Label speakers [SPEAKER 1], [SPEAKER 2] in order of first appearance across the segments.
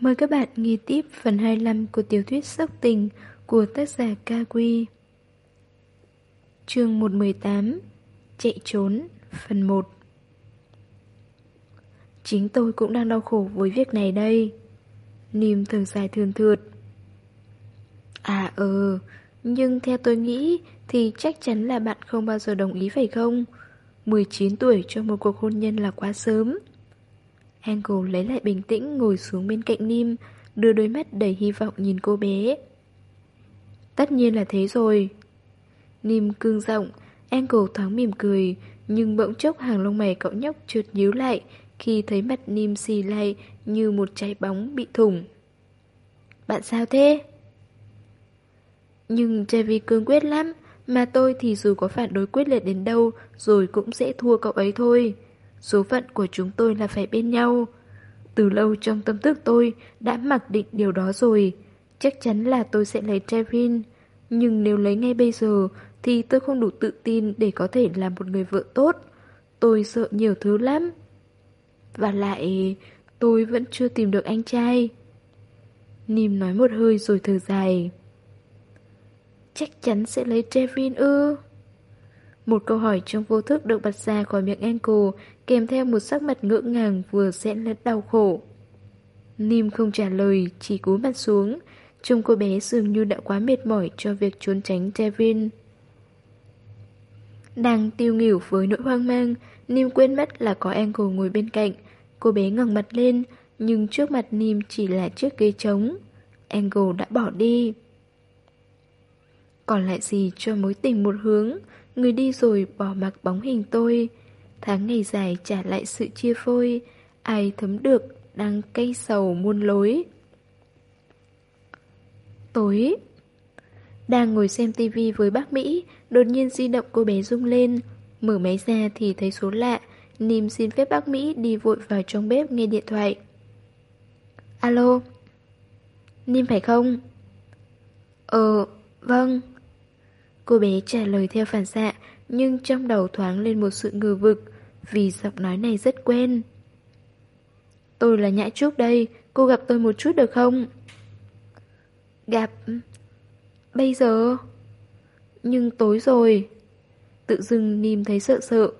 [SPEAKER 1] Mời các bạn nghe tiếp phần 25 của tiểu thuyết Sốc Tình của tác giả Kawi. Chương 118 Chạy trốn Phần 1 Chính tôi cũng đang đau khổ với việc này đây. Nìm thường dài thường thượt. À ờ, nhưng theo tôi nghĩ thì chắc chắn là bạn không bao giờ đồng ý phải không? 19 tuổi cho một cuộc hôn nhân là quá sớm. Hangul lấy lại bình tĩnh ngồi xuống bên cạnh Nim, đưa đôi mắt đầy hy vọng nhìn cô bé. Tất nhiên là thế rồi. Nim cương giọng, Angle thoáng mỉm cười, nhưng bỗng chốc hàng lông mày cậu nhóc trượt nhíu lại khi thấy mặt Nim xì lay như một trái bóng bị thủng. Bạn sao thế? Nhưng Javi cương quyết lắm, mà tôi thì dù có phản đối quyết liệt đến đâu rồi cũng sẽ thua cậu ấy thôi. Số phận của chúng tôi là phải bên nhau. Từ lâu trong tâm thức tôi đã mặc định điều đó rồi. Chắc chắn là tôi sẽ lấy Trevin. Nhưng nếu lấy ngay bây giờ thì tôi không đủ tự tin để có thể làm một người vợ tốt. Tôi sợ nhiều thứ lắm. Và lại, tôi vẫn chưa tìm được anh trai. Nìm nói một hơi rồi thở dài. Chắc chắn sẽ lấy Trevin ư? Một câu hỏi trong vô thức được bật ra khỏi miệng Ankle kèm theo một sắc mặt ngỡ ngàng vừa xen lẫn đau khổ. Nim không trả lời, chỉ cúi mặt xuống. Trông cô bé dường như đã quá mệt mỏi cho việc trốn tránh Devin. Đang tiêu nghỉu với nỗi hoang mang, Nim quên mất là có Angle ngồi bên cạnh. Cô bé ngẩng mặt lên, nhưng trước mặt Nim chỉ là chiếc ghế trống. Angle đã bỏ đi. Còn lại gì cho mối tình một hướng, người đi rồi bỏ mặc bóng hình tôi. Tháng ngày dài trả lại sự chia phôi, ai thấm được đang cay sầu muôn lối. Tối Đang ngồi xem tivi với bác Mỹ, đột nhiên di động cô bé rung lên. Mở máy ra thì thấy số lạ, Nìm xin phép bác Mỹ đi vội vào trong bếp nghe điện thoại. Alo Nìm phải không? Ờ, vâng Cô bé trả lời theo phản xạ, Nhưng trong đầu thoáng lên một sự ngờ vực, Vì giọng nói này rất quen. Tôi là Nhã Trúc đây, Cô gặp tôi một chút được không? Gặp. Bây giờ? Nhưng tối rồi. Tự dưng Nìm thấy sợ sợ.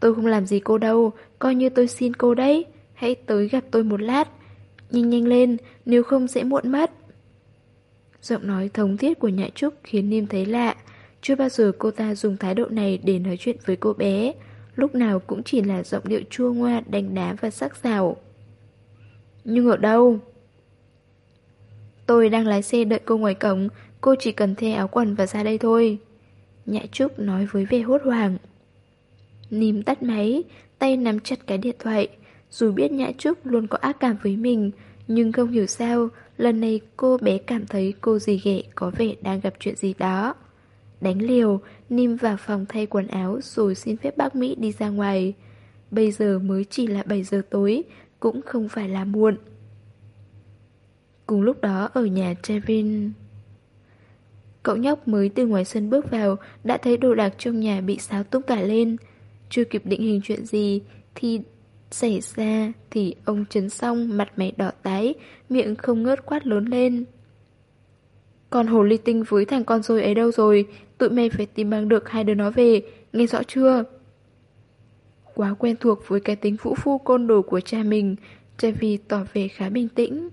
[SPEAKER 1] Tôi không làm gì cô đâu, Coi như tôi xin cô đấy. Hãy tới gặp tôi một lát. Nhanh nhanh lên, Nếu không sẽ muộn mất. Giọng nói thống thiết của Nhã Trúc khiến Niêm thấy lạ. Chưa bao giờ cô ta dùng thái độ này để nói chuyện với cô bé. Lúc nào cũng chỉ là giọng điệu chua ngoa, đánh đá và sắc sảo. Nhưng ở đâu? Tôi đang lái xe đợi cô ngoài cổng, cô chỉ cần thay áo quần và ra đây thôi. Nhã Trúc nói với vẻ hốt hoảng. Nìm tắt máy, tay nắm chặt cái điện thoại. Dù biết Nhã Trúc luôn có ác cảm với mình, nhưng không hiểu sao, lần này cô bé cảm thấy cô dì ghẻ có vẻ đang gặp chuyện gì đó. Đánh liều, Nim vào phòng thay quần áo rồi xin phép bác Mỹ đi ra ngoài. Bây giờ mới chỉ là 7 giờ tối, cũng không phải là muộn. Cùng lúc đó ở nhà Trevin... Cậu nhóc mới từ ngoài sân bước vào đã thấy đồ đạc trong nhà bị xáo tung cả lên. Chưa kịp định hình chuyện gì thì xảy ra thì ông chấn xong mặt mày đỏ tái, miệng không ngớt quát lớn lên. còn hồ ly tinh với thằng con rồi ấy đâu rồi, tụi mày phải tìm bằng được hai đứa nó về, nghe rõ chưa? Quá quen thuộc với cái tính vũ phu côn đồ của cha mình, Javi tỏ vẻ khá bình tĩnh.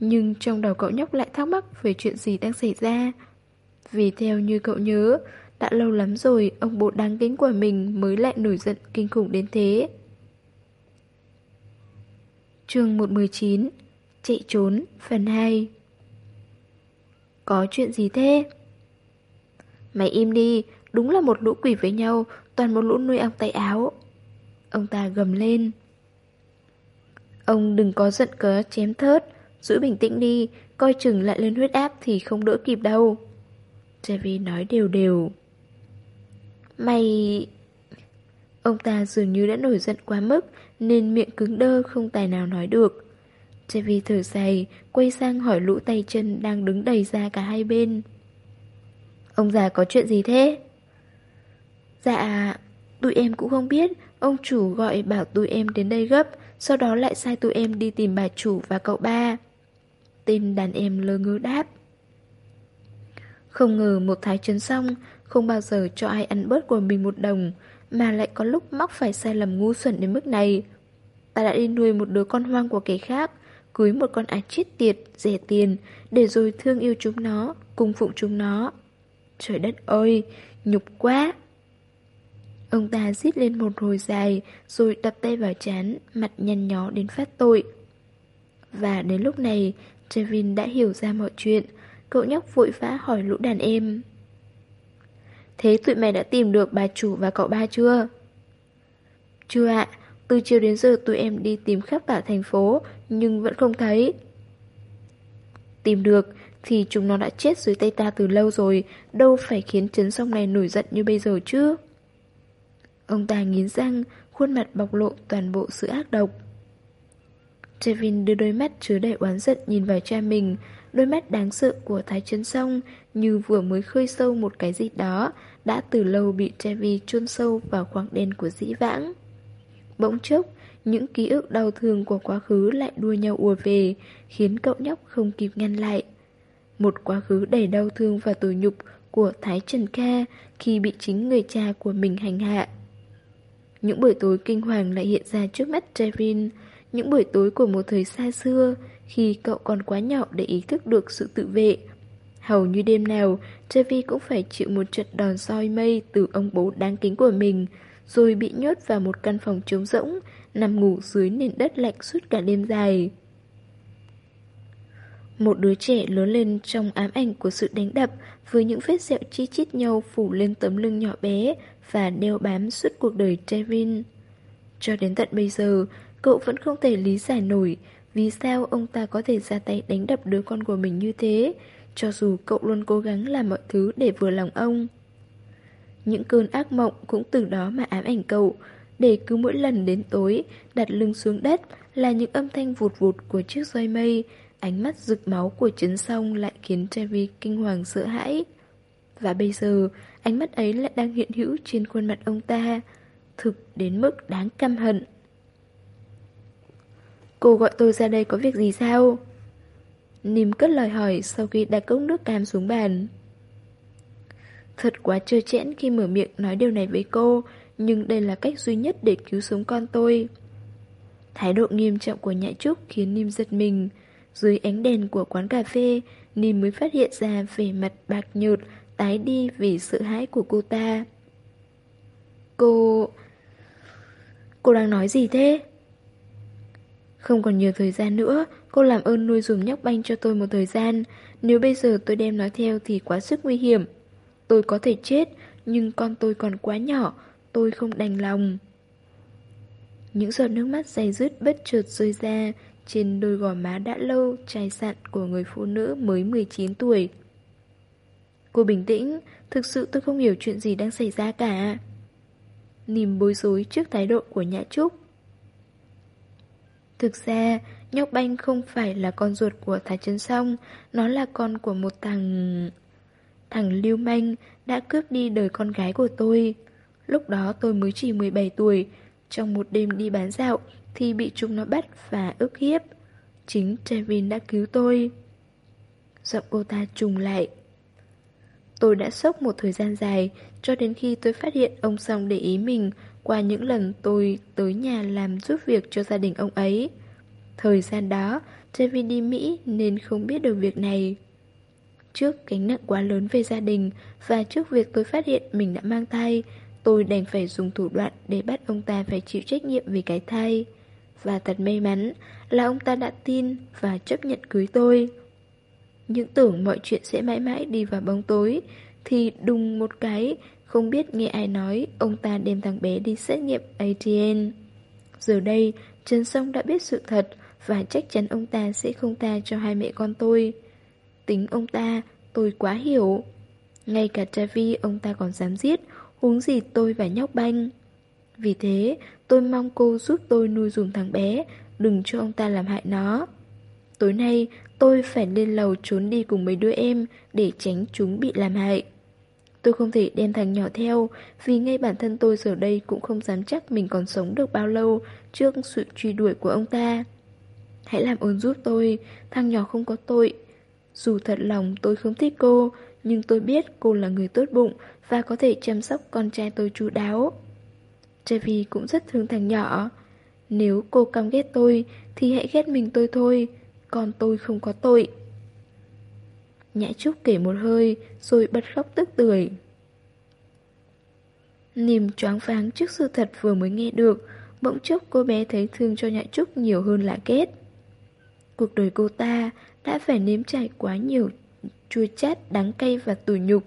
[SPEAKER 1] Nhưng trong đầu cậu nhóc lại thắc mắc về chuyện gì đang xảy ra. Vì theo như cậu nhớ, đã lâu lắm rồi ông bố đáng kính của mình mới lại nổi giận kinh khủng đến thế chương 119 Chạy trốn phần 2 Có chuyện gì thế? Mày im đi, đúng là một lũ quỷ với nhau, toàn một lũ nuôi ong tay áo. Ông ta gầm lên. Ông đừng có giận cớ chém thớt, giữ bình tĩnh đi, coi chừng lại lên huyết áp thì không đỡ kịp đâu. Javi nói đều đều. Mày... Ông ta dường như đã nổi giận quá mức Nên miệng cứng đơ không tài nào nói được Chevy thở dài Quay sang hỏi lũ tay chân Đang đứng đầy ra cả hai bên Ông già có chuyện gì thế? Dạ Tụi em cũng không biết Ông chủ gọi bảo tụi em đến đây gấp, sau đó lại sai tụi em đi tìm bà chủ và cậu ba. Tên đàn em lơ ngơ đáp. Không ngờ một thái chấn xong, không bao giờ cho ai ăn bớt của mình một đồng, mà lại có lúc mắc phải sai lầm ngu xuẩn đến mức này. Ta đã đi nuôi một đứa con hoang của kẻ khác, cưới một con ái chết tiệt, rẻ tiền, để rồi thương yêu chúng nó, cung phụng chúng nó. Trời đất ơi, nhục quá! Ông ta rít lên một hồi dài, rồi đập tay vào chán, mặt nhăn nhó đến phát tội. Và đến lúc này, Trevin đã hiểu ra mọi chuyện, cậu nhóc vội vã hỏi lũ đàn em. Thế tụi mày đã tìm được bà chủ và cậu ba chưa? Chưa ạ, từ chiều đến giờ tụi em đi tìm khắp cả thành phố, nhưng vẫn không thấy. Tìm được thì chúng nó đã chết dưới tay ta từ lâu rồi, đâu phải khiến chấn sông này nổi giận như bây giờ chứ. Ông ta nghiến răng, khuôn mặt bộc lộ toàn bộ sự ác độc. Trevin đưa đôi mắt chứa đầy oán giận nhìn vào cha mình, đôi mắt đáng sợ của Thái Trấn Song như vừa mới khơi sâu một cái gì đó, đã từ lâu bị Trevi chôn sâu vào khoảng đen của dĩ vãng. Bỗng chốc, những ký ức đau thương của quá khứ lại đua nhau ùa về, khiến cậu nhóc không kịp ngăn lại. Một quá khứ đầy đau thương và tủi nhục của Thái Trần Kha khi bị chính người cha của mình hành hạ. Những buổi tối kinh hoàng lại hiện ra trước mắt Trevin, những buổi tối của một thời xa xưa, khi cậu còn quá nhỏ để ý thức được sự tự vệ. Hầu như đêm nào, Chevy cũng phải chịu một trận đòn soi mây từ ông bố đáng kính của mình, rồi bị nhốt vào một căn phòng trống rỗng, nằm ngủ dưới nền đất lạnh suốt cả đêm dài. Một đứa trẻ lớn lên trong ám ảnh của sự đánh đập với những vết sẹo chi chít nhau phủ lên tấm lưng nhỏ bé và đeo bám suốt cuộc đời Trevin. Cho đến tận bây giờ, cậu vẫn không thể lý giải nổi vì sao ông ta có thể ra tay đánh đập đứa con của mình như thế, cho dù cậu luôn cố gắng làm mọi thứ để vừa lòng ông. Những cơn ác mộng cũng từ đó mà ám ảnh cậu, để cứ mỗi lần đến tối, đặt lưng xuống đất là những âm thanh vụt vụt của chiếc roi mây, ánh mắt rực máu của chấn sông lại khiến Trevi kinh hoàng sợ hãi. Và bây giờ, ánh mắt ấy lại đang hiện hữu trên khuôn mặt ông ta, thực đến mức đáng căm hận. Cô gọi tôi ra đây có việc gì sao? Nìm cất lời hỏi sau khi đặt cốc nước cam xuống bàn. Thật quá trơ chẽn khi mở miệng nói điều này với cô, nhưng đây là cách duy nhất để cứu sống con tôi. Thái độ nghiêm trọng của nhã trúc khiến Nim giật mình. Dưới ánh đèn của quán cà phê, Nim mới phát hiện ra vẻ mặt bạc nhợt, tái đi vì sợ hãi của cô ta. Cô... Cô đang nói gì thế? Không còn nhiều thời gian nữa, cô làm ơn nuôi dùm nhóc banh cho tôi một thời gian. Nếu bây giờ tôi đem nó theo thì quá sức nguy hiểm. Tôi có thể chết, nhưng con tôi còn quá nhỏ, tôi không đành lòng. Những giọt nước mắt dày dứt bất chợt rơi ra trên đôi gò má đã lâu chai sạn của người phụ nữ mới 19 tuổi. Cô bình tĩnh, thực sự tôi không hiểu chuyện gì đang xảy ra cả. Nìm bối rối trước thái độ của Nhã Trúc. Thực ra, Nhóc Banh không phải là con ruột của Thái Trấn Song, nó là con của một thằng... Thằng Lưu Manh đã cướp đi đời con gái của tôi. Lúc đó tôi mới chỉ 17 tuổi, trong một đêm đi bán dạo thì bị chúng nó bắt và ức hiếp. Chính Trevin đã cứu tôi. Giọng cô ta trùng lại. Tôi đã sốc một thời gian dài, cho đến khi tôi phát hiện ông Song để ý mình qua những lần tôi tới nhà làm giúp việc cho gia đình ông ấy. Thời gian đó, Trevin đi Mỹ nên không biết được việc này. Trước gánh nặng quá lớn về gia đình và trước việc tôi phát hiện mình đã mang thai, tôi đành phải dùng thủ đoạn để bắt ông ta phải chịu trách nhiệm về cái thai. Và thật may mắn là ông ta đã tin và chấp nhận cưới tôi. Những tưởng mọi chuyện sẽ mãi mãi đi vào bóng tối, thì đùng một cái, không biết nghe ai nói, ông ta đem thằng bé đi xét nghiệm ATN. Giờ đây, Trần Song đã biết sự thật và chắc chắn ông ta sẽ không tha cho hai mẹ con tôi. Tính ông ta, tôi quá hiểu. Ngay cả Travi ông ta còn dám giết, huống gì tôi và nhóc banh. Vì thế, tôi mong cô giúp tôi nuôi dùm thằng bé, đừng cho ông ta làm hại nó. Tối nay, tôi phải lên lầu trốn đi cùng mấy đứa em để tránh chúng bị làm hại. Tôi không thể đem thằng nhỏ theo, vì ngay bản thân tôi giờ đây cũng không dám chắc mình còn sống được bao lâu trước sự truy đuổi của ông ta. Hãy làm ơn giúp tôi, thằng nhỏ không có tội. Dù thật lòng tôi không thích cô, nhưng tôi biết cô là người tốt bụng và có thể chăm sóc con trai tôi chú đáo. Trevi cũng rất thương thằng nhỏ. Nếu cô căm ghét tôi, thì hãy ghét mình tôi thôi, còn tôi không có tội. Nhã Trúc kể một hơi, rồi bật khóc tức tưởi. niềm choáng váng trước sự thật vừa mới nghe được, bỗng chốc cô bé thấy thương cho Nhã Trúc nhiều hơn là ghét. Cuộc đời cô ta đã phải nếm trải quá nhiều chua chát, đắng cay và tủi nhục.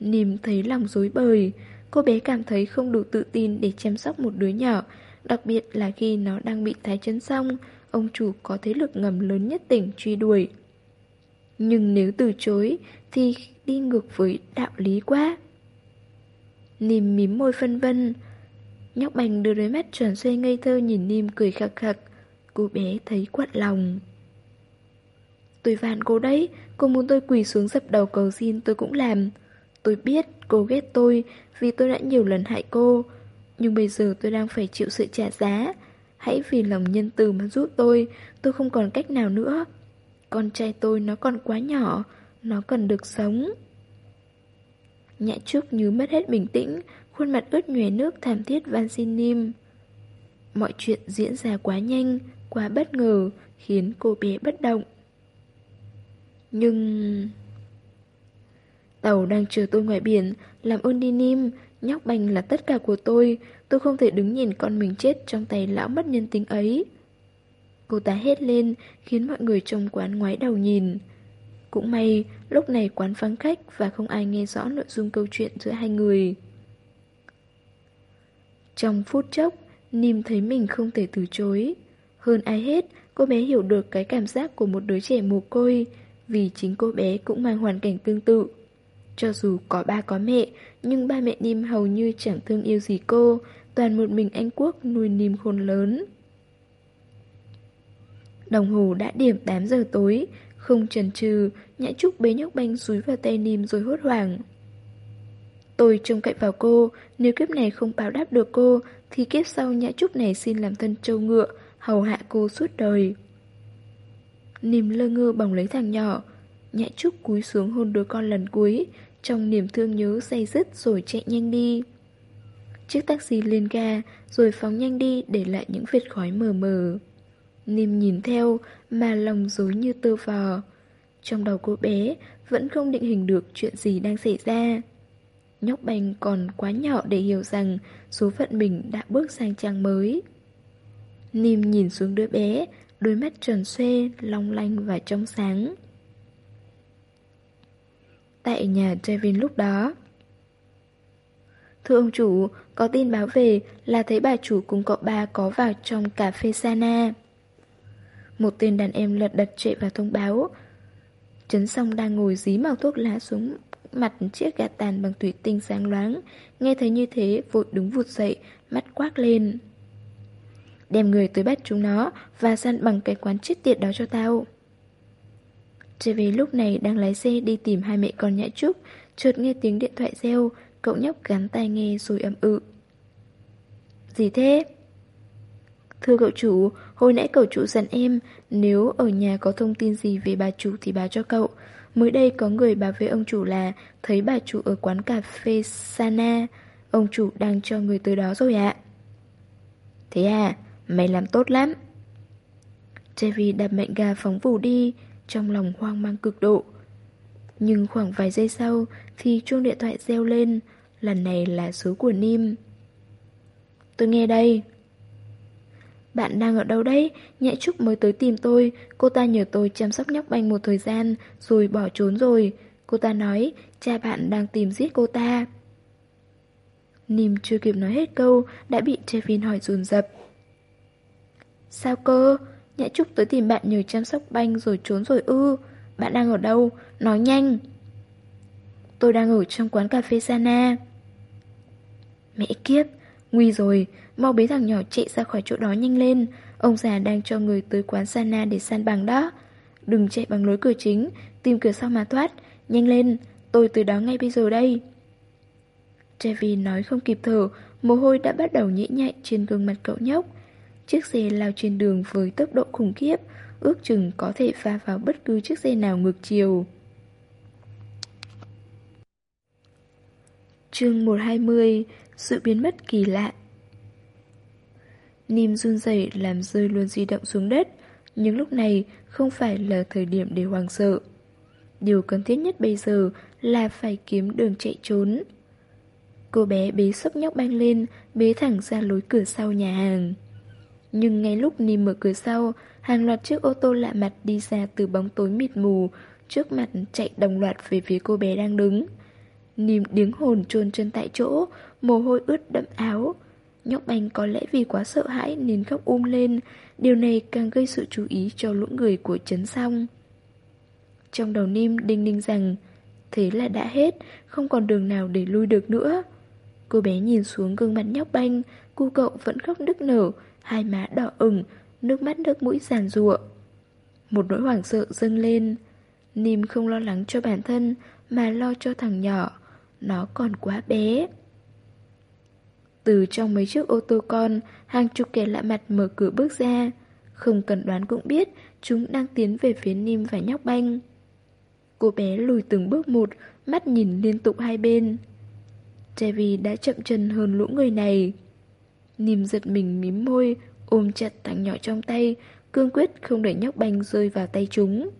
[SPEAKER 1] Nìm thấy lòng dối bời, cô bé cảm thấy không đủ tự tin để chăm sóc một đứa nhỏ, đặc biệt là khi nó đang bị thái chân xong, ông chủ có thế lực ngầm lớn nhất tỉnh truy đuổi. Nhưng nếu từ chối thì đi ngược với đạo lý quá. Nìm mím môi phân vân. Nhóc bành đưa đôi mắt tròn xoay ngây thơ nhìn Nìm cười khặc khặc. Cô bé thấy quặn lòng. Tôi van cô đấy, cô muốn tôi quỳ xuống dập đầu cầu xin tôi cũng làm. Tôi biết cô ghét tôi vì tôi đã nhiều lần hại cô. Nhưng bây giờ tôi đang phải chịu sự trả giá. Hãy vì lòng nhân từ mà giúp tôi, tôi không còn cách nào nữa. Con trai tôi nó còn quá nhỏ, nó cần được sống. Nhã Trúc như mất hết bình tĩnh, khuôn mặt ướt nhòe nước thảm thiết van xin Nim. Mọi chuyện diễn ra quá nhanh, quá bất ngờ, khiến cô bé bất động. Nhưng... Tàu đang chờ tôi ngoài biển, làm ơn đi Nim, nhóc bành là tất cả của tôi, tôi không thể đứng nhìn con mình chết trong tay lão mất nhân tính ấy. Cô ta hét lên, khiến mọi người trong quán ngoái đầu nhìn. Cũng may, lúc này quán vắng khách và không ai nghe rõ nội dung câu chuyện giữa hai người. Trong phút chốc, Nìm thấy mình không thể từ chối. Hơn ai hết, cô bé hiểu được cái cảm giác của một đứa trẻ mồ côi, vì chính cô bé cũng mang hoàn cảnh tương tự. Cho dù có ba có mẹ, nhưng ba mẹ Nìm hầu như chẳng thương yêu gì cô, toàn một mình anh Quốc nuôi Nìm khôn lớn. Đồng hồ đã điểm 8 giờ tối, không chần chừ, Nhã Trúc bế nhóc banh rúi vào tay Nìm rồi hốt hoảng. Tôi trông cậy vào cô, nếu kiếp này không báo đáp được cô, thì kiếp sau Nhã Trúc này xin làm thân châu ngựa, hầu hạ cô suốt đời. Nìm lơ ngơ bồng lấy thằng nhỏ, Nhã Trúc cúi xuống hôn đứa con lần cuối, trong niềm thương nhớ say dứt rồi chạy nhanh đi. Chiếc taxi lên ga, rồi phóng nhanh đi để lại những vệt khói mờ mờ. Nìm nhìn theo mà lòng dối như tơ vò. Trong đầu cô bé vẫn không định hình được chuyện gì đang xảy ra. Nhóc bành còn quá nhỏ để hiểu rằng số phận mình đã bước sang trang mới. Nìm nhìn xuống đứa bé, đôi mắt tròn xoe, long lanh và trong sáng. Tại nhà Trevin lúc đó Thưa ông chủ, có tin báo về là thấy bà chủ cùng cậu ba có vào trong cà phê Sana. Một tên đàn em lật đật chạy vào thông báo. Trấn song đang ngồi dí màu thuốc lá xuống mặt chiếc gạt tàn bằng thủy tinh sáng loáng. Nghe thấy như thế, vội đứng vụt dậy, mắt quát lên. Đem người tới bắt chúng nó và săn bằng cái quán chết tiệt đó cho tao. Trở về lúc này đang lái xe đi tìm hai mẹ con nhã trúc, chợt nghe tiếng điện thoại reo, cậu nhóc gắn tai nghe rồi âm ự. Gì thế? Thưa cậu chủ, hồi nãy cậu chủ dặn em, nếu ở nhà có thông tin gì về bà chủ thì báo cho cậu. Mới đây có người báo với ông chủ là thấy bà chủ ở quán cà phê Sana. Ông chủ đang cho người tới đó rồi ạ. Thế à, mày làm tốt lắm. Chevy đạp mạnh gà phóng vù đi, trong lòng hoang mang cực độ. Nhưng khoảng vài giây sau thì chuông điện thoại reo lên, lần này là số của Nim. Tôi nghe đây. Bạn đang ở đâu đấy? Nhã Trúc mới tới tìm tôi, cô ta nhờ tôi chăm sóc nhóc banh một thời gian, rồi bỏ trốn rồi. Cô ta nói, cha bạn đang tìm giết cô ta. Nìm chưa kịp nói hết câu, đã bị Trevin hỏi dồn dập. Sao cơ? Nhã Trúc tới tìm bạn nhờ chăm sóc banh rồi trốn rồi ư. Bạn đang ở đâu? Nói nhanh. Tôi đang ở trong quán cà phê Sana. Mẹ kiếp, nguy rồi, mau bế thằng nhỏ chạy ra khỏi chỗ đó nhanh lên. Ông già đang cho người tới quán Sana để san bằng đó. Đừng chạy bằng lối cửa chính, tìm cửa sau mà thoát. Nhanh lên, tôi tới đó ngay bây giờ đây. Trevi nói không kịp thở, mồ hôi đã bắt đầu nhễ nhại trên gương mặt cậu nhóc. Chiếc xe lao trên đường với tốc độ khủng khiếp, ước chừng có thể pha vào bất cứ chiếc xe nào ngược chiều. chương 120 sự biến mất kỳ lạ. Nim run rẩy làm rơi luôn di động xuống đất Nhưng lúc này không phải là thời điểm để hoàng sợ. Điều cần thiết nhất bây giờ là phải kiếm đường chạy trốn. Cô bé bế sốc nhóc banh lên Bế thẳng ra lối cửa sau nhà hàng. Nhưng ngay lúc Nim mở cửa sau Hàng loạt chiếc ô tô lạ mặt đi ra từ bóng tối mịt mù Trước mặt chạy đồng loạt về phía cô bé đang đứng. Nim điếng hồn trôn chân tại chỗ, mồ hôi ướt đẫm áo. Nhóc bánh có lẽ vì quá sợ hãi nên khóc um lên, điều này càng gây sự chú ý cho lũ người của Trấn Song. Trong đầu Nim đinh ninh rằng, thế là đã hết, không còn đường nào để lui được nữa. Cô bé nhìn xuống gương mặt nhóc banh, cu cậu vẫn khóc nức nở, hai má đỏ ửng, nước mắt nước mũi giàn rụa. Một nỗi hoảng sợ dâng lên. Nim không lo lắng cho bản thân, mà lo cho thằng nhỏ. Nó còn quá bé từ trong mấy chiếc ô tô con Hàng chục kẻ lạ mặt mở cửa bước ra. Không cần đoán cũng biết Chúng đang tiến về phía Nim và nhóc banh. Cô bé lùi từng bước một Mắt nhìn liên tục hai bên. Trevi đã chậm chân hơn lũ người này. Nim giật mình mím môi Ôm chặt thằng nhỏ trong tay Cương quyết không để nhóc banh rơi vào tay chúng.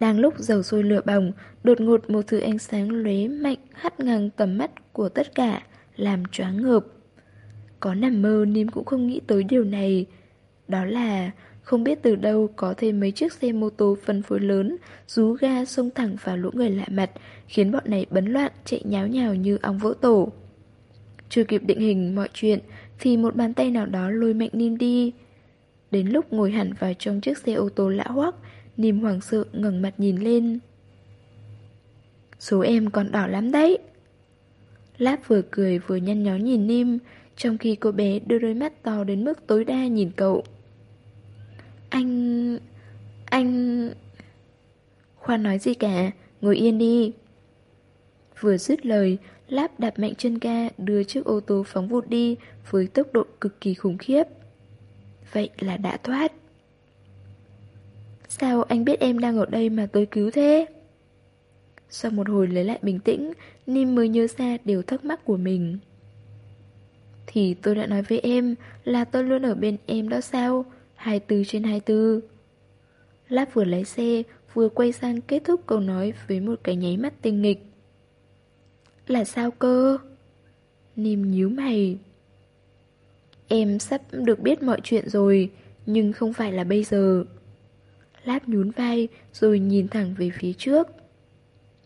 [SPEAKER 1] Đang lúc dầu sôi lửa bỏng, đột ngột một thứ ánh sáng lóe mạnh hắt ngang tầm mắt của tất cả, làm choáng ngợp. Có nằm mơ Nim cũng không nghĩ tới điều này. Đó là không biết từ đâu có thêm mấy chiếc xe mô tô phân phối lớn rú ga xông thẳng vào lũ người lạ mặt, khiến bọn này bấn loạn chạy nháo nhào như ong vỡ tổ. Chưa kịp định hình mọi chuyện thì một bàn tay nào đó lôi mạnh Nim đi. Đến lúc ngồi hẳn vào trong chiếc xe ô tô lạ hoắc, Nìm hoàng sợ ngẩng mặt nhìn lên Số em còn đỏ lắm đấy Láp vừa cười vừa nhăn nhó nhìn Nim Trong khi cô bé đưa đôi mắt to đến mức tối đa nhìn cậu Anh... anh... Khoan nói gì cả, ngồi yên đi Vừa dứt lời, Láp đạp mạnh chân ga đưa chiếc ô tô phóng vụt đi với tốc độ cực kỳ khủng khiếp. Vậy là đã thoát. Sao anh biết em đang ở đây mà tôi cứu thế? Sau một hồi lấy lại bình tĩnh, Nim mới nhớ ra điều thắc mắc của mình. Thì tôi đã nói với em là tôi luôn ở bên em đó sao? 24 trên 24. Láp vừa lái xe, vừa quay sang kết thúc câu nói với một cái nháy mắt tinh nghịch. Là sao cơ? Nim nhíu mày. Em sắp được biết mọi chuyện rồi, nhưng không phải là bây giờ. Láp nhún vai rồi nhìn thẳng về phía trước.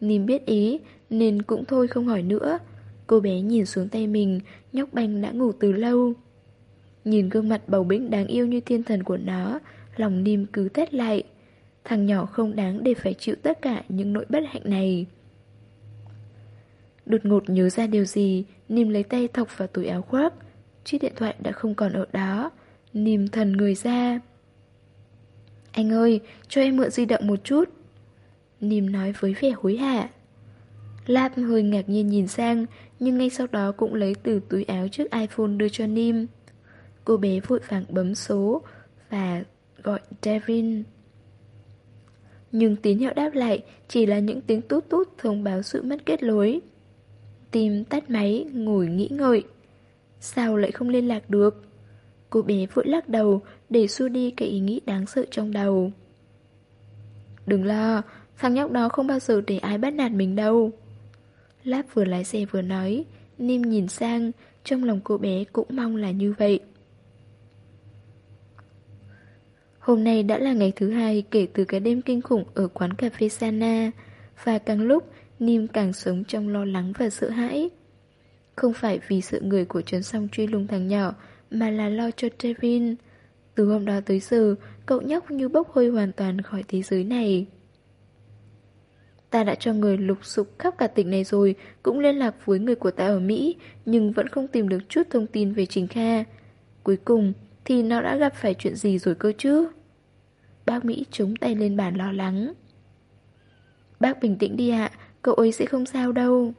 [SPEAKER 1] Nìm biết ý nên cũng thôi không hỏi nữa. Cô bé nhìn xuống tay mình, nhóc banh đã ngủ từ lâu. Nhìn gương mặt bầu bĩnh đáng yêu như thiên thần của nó, lòng Nìm cứ tét lại. Thằng nhỏ không đáng để phải chịu tất cả những nỗi bất hạnh này. Đột ngột nhớ ra điều gì, Nìm lấy tay thọc vào túi áo khoác. Chiếc điện thoại đã không còn ở đó. Nìm thần người ra. Anh ơi, cho em mượn di động một chút. Nìm nói với vẻ hối hả. Lab hơi ngạc nhiên nhìn sang, nhưng ngay sau đó cũng lấy từ túi áo chiếc iPhone đưa cho Nim. Cô bé vội vàng bấm số và gọi Devin. Nhưng tín hiệu đáp lại chỉ là những tiếng tút tút thông báo sự mất kết nối. Tim tắt máy, ngồi nghĩ ngợi. Sao lại không liên lạc được? Cô bé vội lắc đầu để xua đi cái ý nghĩ đáng sợ trong đầu. Đừng lo, thằng nhóc đó không bao giờ để ai bắt nạt mình đâu. Láp vừa lái xe vừa nói, Nim nhìn sang, trong lòng cô bé cũng mong là như vậy. Hôm nay đã là ngày thứ hai kể từ cái đêm kinh khủng ở quán cà phê Sana, và càng lúc Nim càng sống trong lo lắng và sợ hãi. Không phải vì sự người của Trấn Song truy lùng thằng nhỏ, mà là lo cho Trevin. Từ hôm đó tới giờ, cậu nhóc như bốc hơi hoàn toàn khỏi thế giới này. Ta đã cho người lục sục khắp cả tỉnh này rồi, cũng liên lạc với người của ta ở Mỹ, nhưng vẫn không tìm được chút thông tin về Trình Kha. Cuối cùng, thì nó đã gặp phải chuyện gì rồi cơ chứ? Bác Mỹ chống tay lên bàn lo lắng. Bác bình tĩnh đi ạ, cậu ấy sẽ không sao đâu.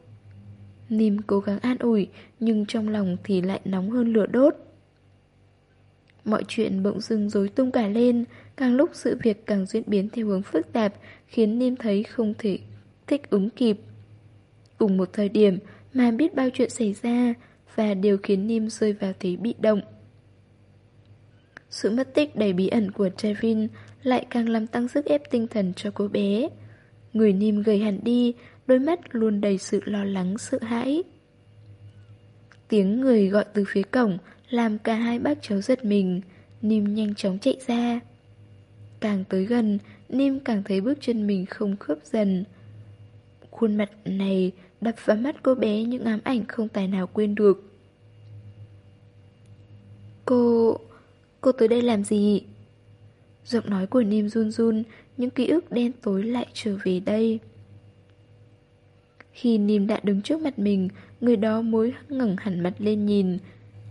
[SPEAKER 1] Nìm cố gắng an ủi, nhưng trong lòng thì lại nóng hơn lửa đốt. Mọi chuyện bỗng dưng rối tung cả lên, càng lúc sự việc càng diễn biến theo hướng phức tạp, khiến Nim thấy không thể thích ứng kịp. Cùng một thời điểm mà biết bao chuyện xảy ra, và điều khiến Nim rơi vào thế bị động. Sự mất tích đầy bí ẩn của Trevin lại càng làm tăng sức ép tinh thần cho cô bé. Người Nim gầy hẳn đi, đôi mắt luôn đầy sự lo lắng, sợ hãi. Tiếng người gọi từ phía cổng làm cả hai bác cháu giật mình, Nim nhanh chóng chạy ra. Càng tới gần, Nim càng thấy bước chân mình không khớp dần. Khuôn mặt này đập vào mắt cô bé những ám ảnh không tài nào quên được. Cô... cô tới đây làm gì? Giọng nói của Nim run run, những ký ức đen tối lại trở về đây. Khi Nim đã đứng trước mặt mình, người đó mới ngẩng hẳn mặt lên nhìn.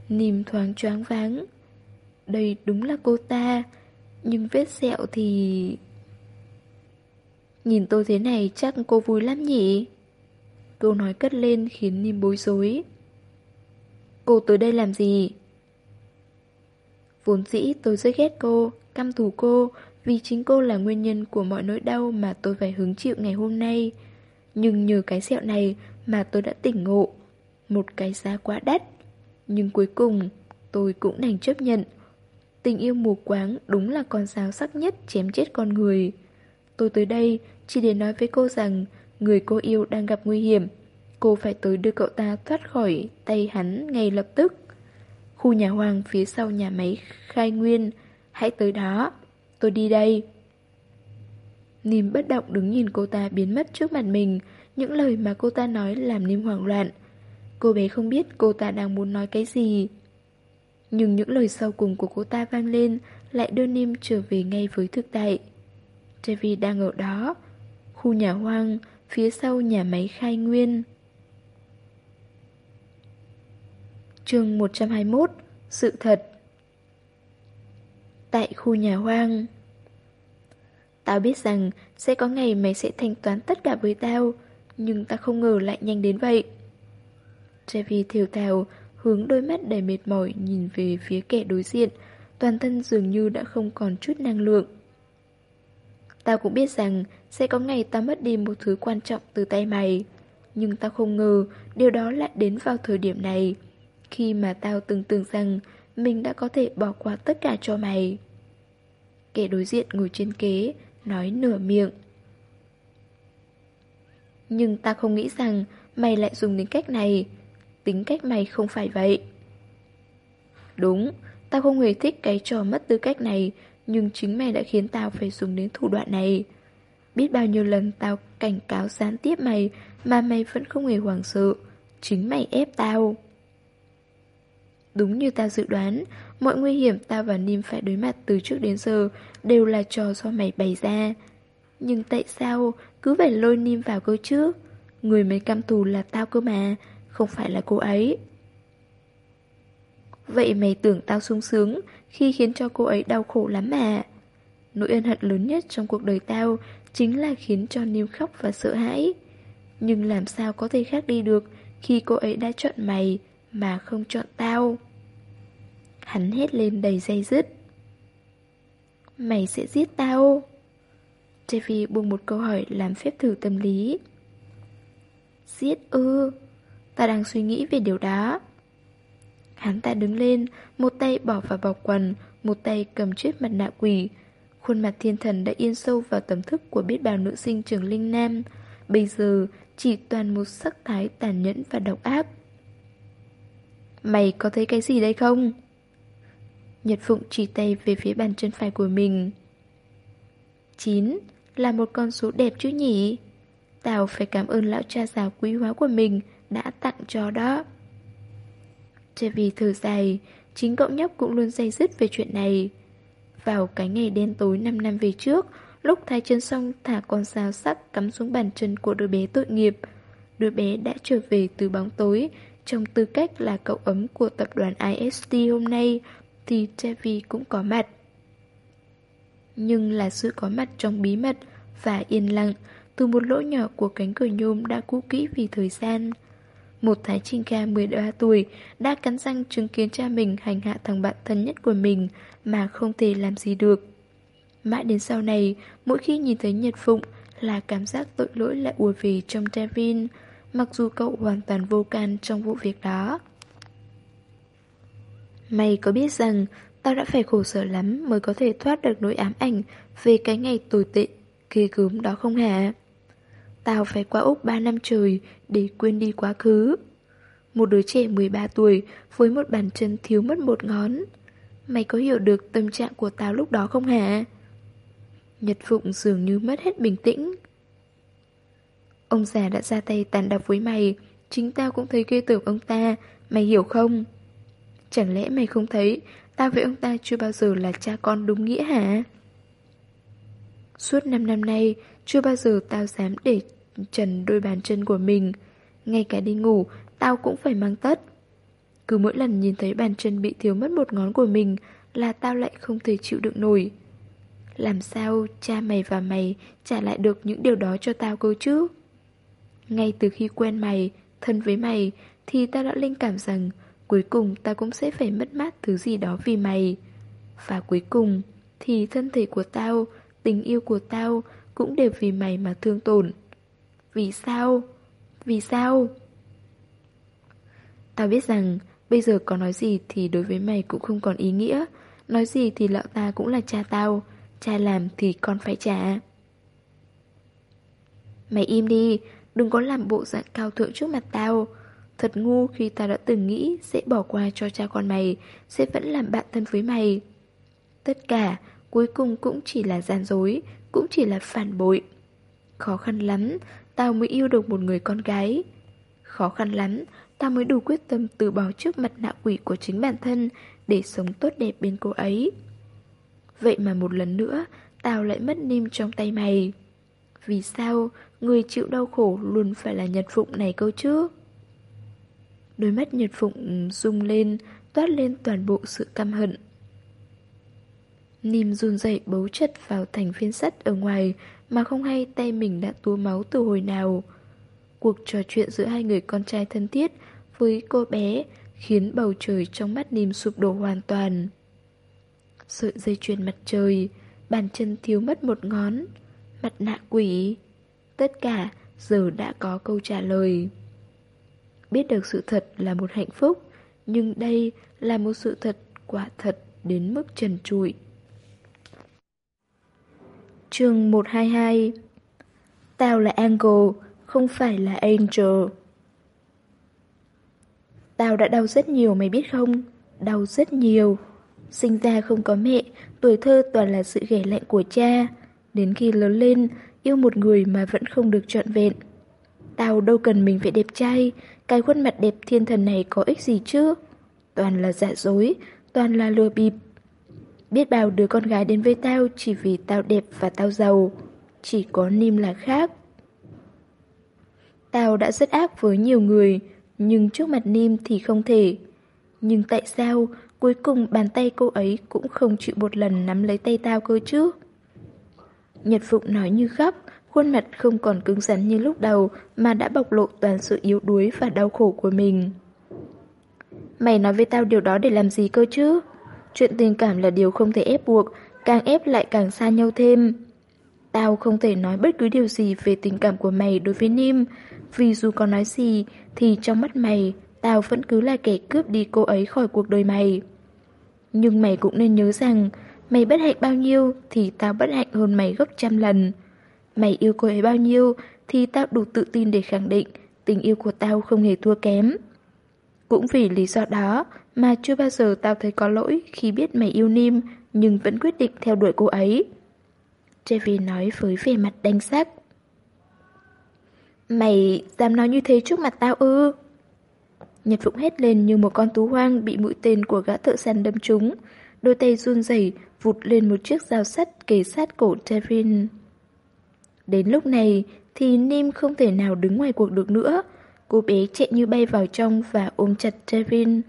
[SPEAKER 1] Nim thoáng choáng váng. Đây đúng là cô ta, nhưng vết sẹo thì... Nhìn tôi thế này chắc cô vui lắm nhỉ? Câu nói cất lên khiến Nim bối rối. Cô tới đây làm gì? Vốn dĩ tôi rất ghét cô, căm thù cô, vì chính cô là nguyên nhân của mọi nỗi đau mà tôi phải hứng chịu ngày hôm nay. Nhưng nhờ cái sẹo này mà tôi đã tỉnh ngộ. Một cái giá quá đắt. Nhưng cuối cùng, tôi cũng đành chấp nhận. Tình yêu mù quáng đúng là con dao sắc nhất chém chết con người. Tôi tới đây chỉ để nói với cô rằng người cô yêu đang gặp nguy hiểm. Cô phải tới đưa cậu ta thoát khỏi tay hắn ngay lập tức. Khu nhà hoàng phía sau nhà máy khai nguyên. Hãy tới đó. Tôi đi đây. Nìm bất động đứng nhìn cô ta biến mất trước mặt mình. Những lời mà cô ta nói làm Nìm hoảng loạn. Cô bé không biết cô ta đang muốn nói cái gì. Nhưng những lời sau cùng của cô ta vang lên, lại đưa Nim trở về ngay với thực tại. Trevi đang ở đó. Khu nhà hoang, phía sau nhà máy khai nguyên. chương 121 Sự thật. Tại khu nhà hoang Tao biết rằng sẽ có ngày mày sẽ thanh toán tất cả với tao Nhưng tao không ngờ lại nhanh đến vậy. Trevi thiểu thào hướng đôi mắt đầy mệt mỏi nhìn về phía kẻ đối diện Toàn thân dường như đã không còn chút năng lượng. Tao cũng biết rằng sẽ có ngày ta mất đi một thứ quan trọng từ tay mày Nhưng tao không ngờ điều đó lại đến vào thời điểm này khi mà tao từng tưởng rằng mình đã có thể bỏ qua tất cả cho mày. Kẻ đối diện ngồi trên kế, nói nửa miệng. Nhưng ta không nghĩ rằng mày lại dùng đến cách này. Tính cách mày không phải vậy. Đúng, tao không hề thích cái trò mất tư cách này, nhưng chính mày đã khiến tao phải dùng đến thủ đoạn này. Biết bao nhiêu lần tao cảnh cáo gián tiếp mày mà mày vẫn không hề hoảng sợ. Chính mày ép tao. Đúng như tao dự đoán, mọi nguy hiểm tao và Nim phải đối mặt từ trước đến giờ đều là trò do mày bày ra. Nhưng tại sao cứ phải lôi Nim vào cơ chứ? Người mới căm thù là tao cơ mà, không phải là cô ấy. Vậy mày tưởng tao sung sướng khi khiến cho cô ấy đau khổ lắm mà. Nỗi ân hận lớn nhất trong cuộc đời tao chính là khiến cho Niu khóc và sợ hãi. Nhưng làm sao có thể khác đi được khi cô ấy đã chọn mày, mà không chọn tao. Hắn hét lên đầy dây dứt. Mày sẽ giết tao. jeffy buông một câu hỏi làm phép thử tâm lý. Giết ư? Ta đang suy nghĩ về điều đó. Hắn ta đứng lên, một tay bỏ vào bọc quần, một tay cầm chiếc mặt nạ quỷ. Khuôn mặt thiên thần đã yên sâu vào tầm thức của biết bao nữ sinh trường Linh Nam. Bây giờ chỉ toàn một sắc thái tàn nhẫn và độc ác. Mày có thấy cái gì đây không? Nhật Phụng chỉ tay về phía bàn chân phải của mình. 9 là một con số đẹp chứ nhỉ? Tao phải cảm ơn lão cha già quý hóa của mình đã tặng cho đó. Chevy thở dài, chính cậu nhóc cũng luôn dây dứt về chuyện này. Vào cái ngày đen tối 5 năm về trước, lúc thay chân xong thả con dao sắc cắm xuống bàn chân của đứa bé tội nghiệp, đứa bé đã trở về từ bóng tối, trong tư cách là cậu ấm của tập đoàn IST hôm nay thì Trevi cũng có mặt. Nhưng là sự có mặt trong bí mật và yên lặng từ một lỗ nhỏ của cánh cửa nhôm đã cũ kỹ vì thời gian. Một Thái Trinh ca 13 tuổi đã cắn răng chứng kiến cha mình hành hạ thằng bạn thân nhất của mình mà không thể làm gì được. Mãi đến sau này, mỗi khi nhìn thấy Nhật Phụng là cảm giác tội lỗi lại ùa về trong Trevin, mặc dù cậu hoàn toàn vô can trong vụ việc đó. Mày có biết rằng tao đã phải khổ sở lắm mới có thể thoát được nỗi ám ảnh về cái ngày tồi tệ, ghê gớm đó không hả? Tao phải qua Úc 3 năm trời để quên đi quá khứ. Một đứa trẻ 13 tuổi với một bàn chân thiếu mất một ngón. Mày có hiểu được tâm trạng của tao lúc đó không hả? Nhật Phụng dường như mất hết bình tĩnh. Ông già đã ra tay tàn độc với mày, chính tao cũng thấy ghê tưởng ông ta, mày hiểu không? Chẳng lẽ mày không thấy tao với ông ta chưa bao giờ là cha con đúng nghĩa hả? Suốt 5 năm nay, chưa bao giờ tao dám để trần đôi bàn chân của mình. Ngay cả đi ngủ, tao cũng phải mang tất. Cứ mỗi lần nhìn thấy bàn chân bị thiếu mất một ngón của mình là tao lại không thể chịu đựng nổi. Làm sao cha mày và mày trả lại được những điều đó cho tao cơ chứ? Ngay từ khi quen mày, thân với mày, thì tao đã linh cảm rằng cuối cùng tao cũng sẽ phải mất mát thứ gì đó vì mày. Và cuối cùng, thì thân thể của tao, tình yêu của tao cũng đều vì mày mà thương tổn. Vì sao? Vì sao? Tao biết rằng bây giờ có nói gì thì đối với mày cũng không còn ý nghĩa. Nói gì thì lão ta cũng là cha tao. Cha làm thì con phải trả. Mày im đi, đừng có làm bộ dạng cao thượng trước mặt tao. Thật ngu khi tao đã từng nghĩ sẽ bỏ qua cho cha con mày, sẽ vẫn làm bạn thân với mày. Tất cả cuối cùng cũng chỉ là gian dối, cũng chỉ là phản bội. Khó khăn lắm, tao mới yêu được một người con gái. Khó khăn lắm, tao mới đủ quyết tâm từ bỏ trước mặt nạ quỷ của chính bản thân để sống tốt đẹp bên cô ấy. Vậy mà một lần nữa, tao lại mất niêm trong tay mày. Vì sao người chịu đau khổ luôn phải là Nhật Phụng này câu chứ? Đôi mắt Nhật Phụng rung lên, toát lên toàn bộ sự căm hận. Nìm run dậy bấu chặt vào thành phiên sắt ở ngoài mà không hay tay mình đã túa máu từ hồi nào. Cuộc trò chuyện giữa hai người con trai thân thiết với cô bé khiến bầu trời trong mắt Nìm sụp đổ hoàn toàn. Sợi dây chuyền mặt trời, bàn chân thiếu mất một ngón, mặt nạ quỷ. Tất cả giờ đã có câu trả lời. Biết được sự thật là một hạnh phúc, nhưng đây là một sự thật quả thật đến mức trần trụi. Chương 122 Tao là Angle, không phải là Angel. Tao đã đau rất nhiều mày biết không? Đau rất nhiều. Sinh ra không có mẹ, tuổi thơ toàn là sự ghẻ lạnh của cha. Đến khi lớn lên, yêu một người mà vẫn không được trọn vẹn. Tao đâu cần mình phải đẹp trai, cái khuôn mặt đẹp thiên thần này có ích gì chứ? Toàn là giả dối, toàn là lừa bịp. Biết bao đứa con gái đến với tao chỉ vì tao đẹp và tao giàu. Chỉ có Nim là khác. Tao đã rất ác với nhiều người, nhưng trước mặt Nim thì không thể. Nhưng tại sao cuối cùng bàn tay cô ấy cũng không chịu một lần nắm lấy tay tao cơ chứ? Nhật Phụng nói như khóc, khuôn mặt không còn cứng rắn như lúc đầu mà đã bộc lộ toàn sự yếu đuối và đau khổ của mình. Mày nói với tao điều đó để làm gì cơ chứ? Chuyện tình cảm là điều không thể ép buộc, càng ép lại càng xa nhau thêm. Tao không thể nói bất cứ điều gì về tình cảm của mày đối với Nim, vì dù có nói gì thì trong mắt mày, tao vẫn cứ là kẻ cướp đi cô ấy khỏi cuộc đời mày. Nhưng mày cũng nên nhớ rằng, mày bất hạnh bao nhiêu thì tao bất hạnh hơn mày gấp trăm lần. Mày yêu cô ấy bao nhiêu thì tao đủ tự tin để khẳng định tình yêu của tao không hề thua kém. Cũng vì lý do đó mà chưa bao giờ tao thấy có lỗi khi biết mày yêu Nim, nhưng vẫn quyết định theo đuổi cô ấy. Trevi nói với vẻ mặt đanh sắc. Mày dám nói như thế trước mặt tao ư? Nhật Phụng hét lên như một con tú hoang bị mũi tên của gã thợ săn đâm trúng. Đôi tay run rẩy vụt lên một chiếc dao sắt kề sát cổ Trevin. Đến lúc này thì Nim không thể nào đứng ngoài cuộc được nữa. Cô bé chạy như bay vào trong và ôm chặt Trevin.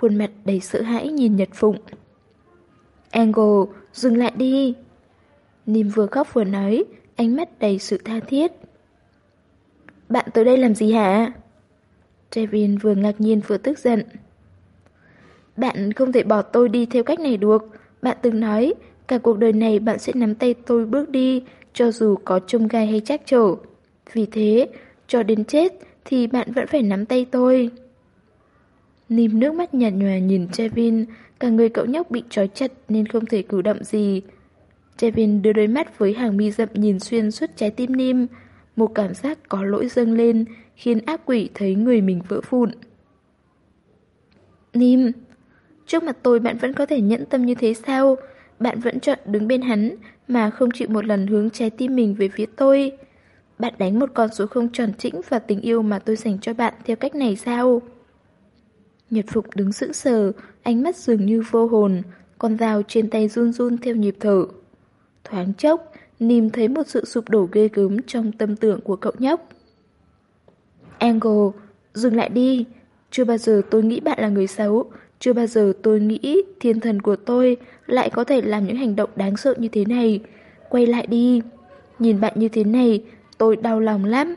[SPEAKER 1] Khuôn mặt đầy sợ hãi nhìn Nhật Phụng. Angle, dừng lại đi. Nìm vừa khóc vừa nói, ánh mắt đầy sự tha thiết. Bạn tới đây làm gì hả? Trevin vừa ngạc nhiên vừa tức giận. Bạn không thể bỏ tôi đi theo cách này được. Bạn từng nói, cả cuộc đời này bạn sẽ nắm tay tôi bước đi, cho dù có trông gai hay trắc trở. Vì thế, cho đến chết thì bạn vẫn phải nắm tay tôi. Nìm nước mắt nhạt nhòa nhìn Trevin, cả người cậu nhóc bị trói chặt nên không thể cử động gì. Trevin đưa đôi mắt với hàng mi rậm nhìn xuyên suốt trái tim Nim. Một cảm giác có lỗi dâng lên, khiến ác quỷ thấy người mình vỡ vụn. Nim, trước mặt tôi bạn vẫn có thể nhẫn tâm như thế sao? Bạn vẫn chọn đứng bên hắn mà không chịu một lần hướng trái tim mình về phía tôi. Bạn đánh một con số không tròn trĩnh và tình yêu mà tôi dành cho bạn theo cách này sao? Nhật Phục đứng sững sờ, ánh mắt dường như vô hồn, con dao trên tay run run theo nhịp thở. Thoáng chốc, Nìm thấy một sự sụp đổ ghê gớm trong tâm tưởng của cậu nhóc. Angle, dừng lại đi. Chưa bao giờ tôi nghĩ bạn là người xấu. Chưa bao giờ tôi nghĩ thiên thần của tôi lại có thể làm những hành động đáng sợ như thế này. Quay lại đi. Nhìn bạn như thế này, tôi đau lòng lắm.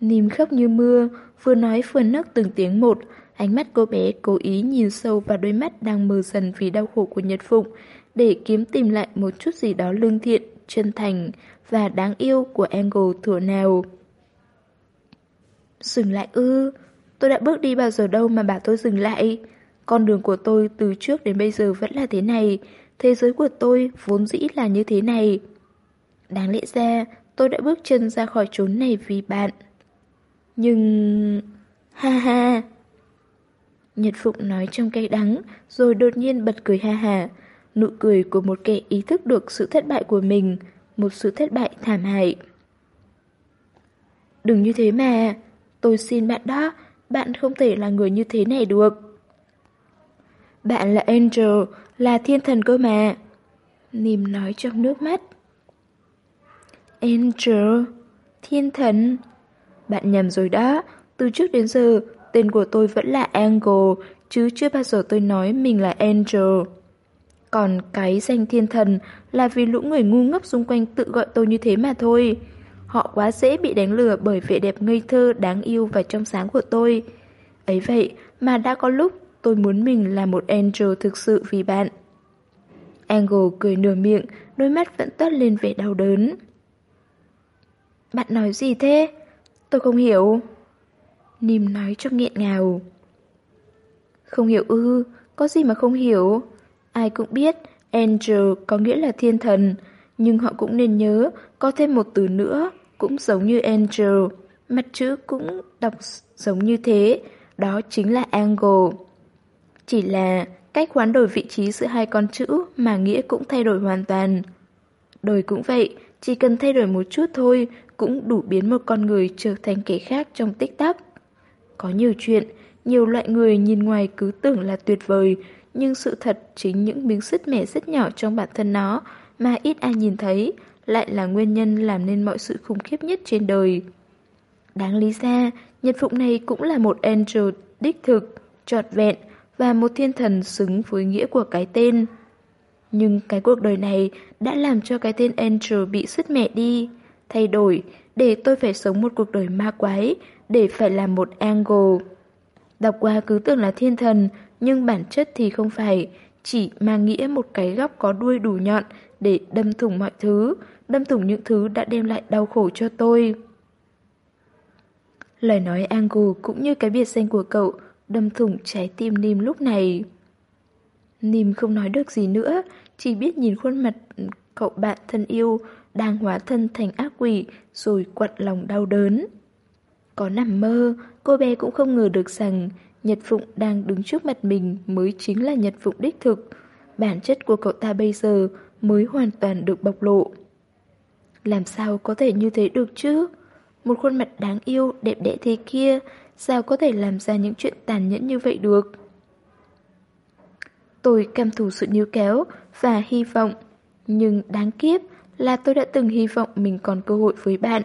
[SPEAKER 1] Nìm khóc như mưa, vừa nói vừa nấc từng tiếng một. Ánh mắt cô bé cố ý nhìn sâu vào đôi mắt đang mờ dần vì đau khổ của Nhật Phụng, để kiếm tìm lại một chút gì đó lương thiện, chân thành và đáng yêu của Angle thừa nào. Dừng lại ư, tôi đã bước đi bao giờ đâu mà bảo tôi dừng lại. Con đường của tôi từ trước đến bây giờ vẫn là thế này, thế giới của tôi vốn dĩ là như thế này. Đáng lẽ ra, tôi đã bước chân ra khỏi chốn này vì bạn. Nhưng... Ha ha... Nhật Phụng nói trong cay đắng, rồi đột nhiên bật cười ha ha. Nụ cười của một kẻ ý thức được sự thất bại của mình, một sự thất bại thảm hại. Đừng như thế mà, tôi xin bạn đó, bạn không thể là người như thế này được. Bạn là Angel, là thiên thần cơ mà. Nìm nói trong nước mắt. Angel, thiên thần. Bạn nhầm rồi đó, từ trước đến giờ, tên của tôi vẫn là Angle, chứ chưa bao giờ tôi nói mình là Angel. Còn cái danh thiên thần là vì lũ người ngu ngốc xung quanh tự gọi tôi như thế mà thôi. Họ quá dễ bị đánh lừa bởi vẻ đẹp ngây thơ, đáng yêu và trong sáng của tôi. Ấy vậy mà đã có lúc tôi muốn mình là một angel thực sự vì bạn. Angle cười nửa miệng, đôi mắt vẫn toát lên vẻ đau đớn. Bạn nói gì thế? Tôi không hiểu. Nìm nói trong nghẹn ngào. Không hiểu ư, có gì mà không hiểu. Ai cũng biết Angel có nghĩa là thiên thần, nhưng họ cũng nên nhớ có thêm một từ nữa cũng giống như Angel, mặt chữ cũng đọc giống như thế, đó chính là Angle. Chỉ là cách hoán đổi vị trí giữa hai con chữ mà nghĩa cũng thay đổi hoàn toàn. Đời cũng vậy, chỉ cần thay đổi một chút thôi cũng đủ biến một con người trở thành kẻ khác trong tích tắc. Có nhiều chuyện, nhiều loại người nhìn ngoài cứ tưởng là tuyệt vời, nhưng sự thật chính những miếng sứt mẻ rất nhỏ trong bản thân nó mà ít ai nhìn thấy lại là nguyên nhân làm nên mọi sự khủng khiếp nhất trên đời. Đáng lý ra, Nhật Phụng này cũng là một angel đích thực, trọt vẹn và một thiên thần xứng với nghĩa của cái tên. Nhưng cái cuộc đời này đã làm cho cái tên Angel bị sứt mẻ đi, thay đổi, để tôi phải sống một cuộc đời ma quái, để phải làm một angle. Đọc qua cứ tưởng là thiên thần, nhưng bản chất thì không phải, chỉ mang nghĩa một cái góc có đuôi đủ nhọn để đâm thủng mọi thứ, đâm thủng những thứ đã đem lại đau khổ cho tôi. Lời nói Angle cũng như cái biệt danh của cậu đâm thủng trái tim Nim lúc này. Nim không nói được gì nữa, chỉ biết nhìn khuôn mặt cậu bạn thân yêu đang hóa thân thành ác quỷ rồi quặn lòng đau đớn. Có nằm mơ, cô bé cũng không ngờ được rằng Nhật Phụng đang đứng trước mặt mình mới chính là Nhật Phụng đích thực. Bản chất của cậu ta bây giờ mới hoàn toàn được bộc lộ. Làm sao có thể như thế được chứ? Một khuôn mặt đáng yêu, đẹp đẽ thế kia, sao có thể làm ra những chuyện tàn nhẫn như vậy được? Tôi cam thủ sự níu kéo và hy vọng, nhưng đáng kiếp là tôi đã từng hy vọng mình còn cơ hội với bạn,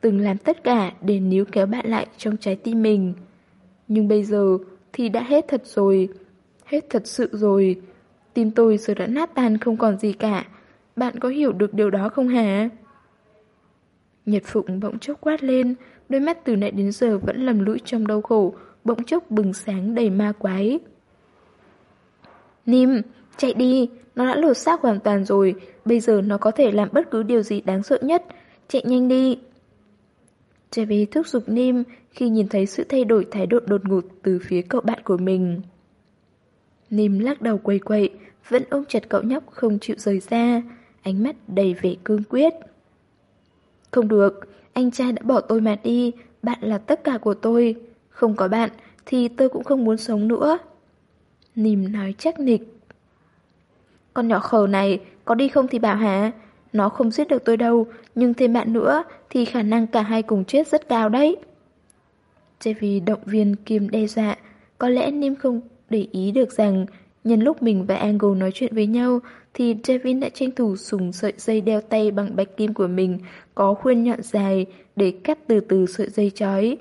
[SPEAKER 1] từng làm tất cả để níu kéo bạn lại trong trái tim mình. Nhưng bây giờ thì đã hết thật rồi, hết thật sự rồi. Tim tôi giờ đã nát tan không còn gì cả. Bạn có hiểu được điều đó không hả? Nhật Phụng bỗng chốc quát lên, Đôi mắt từ nãy đến giờ vẫn lầm lũi trong đau khổ, bỗng chốc bừng sáng đầy ma quái. Nim, chạy đi, nó đã lột xác hoàn toàn rồi, bây giờ nó có thể làm bất cứ điều gì đáng sợ nhất. Chạy nhanh đi. Chevy thúc giục Nim khi nhìn thấy sự thay đổi thái độ đột ngột từ phía cậu bạn của mình. Nim lắc đầu quay quậy, vẫn ôm chặt cậu nhóc không chịu rời ra, ánh mắt đầy vẻ cương quyết. Không được, anh trai đã bỏ tôi mà đi, bạn là tất cả của tôi. Không có bạn thì tôi cũng không muốn sống nữa. Nìm nói chắc nịch. Con nhỏ khờ này, có đi không thì bảo hả? Nó không giết được tôi đâu, nhưng thêm bạn nữa thì khả năng cả hai cùng chết rất cao đấy. Chevy động viên Kim đe dọa, có lẽ Nim không để ý được rằng nhân lúc mình và Angle nói chuyện với nhau thì Devin đã tranh thủ dùng sợi dây đeo tay bằng bạch kim của mình có khuyên nhọn dài để cắt từ từ sợi dây chói.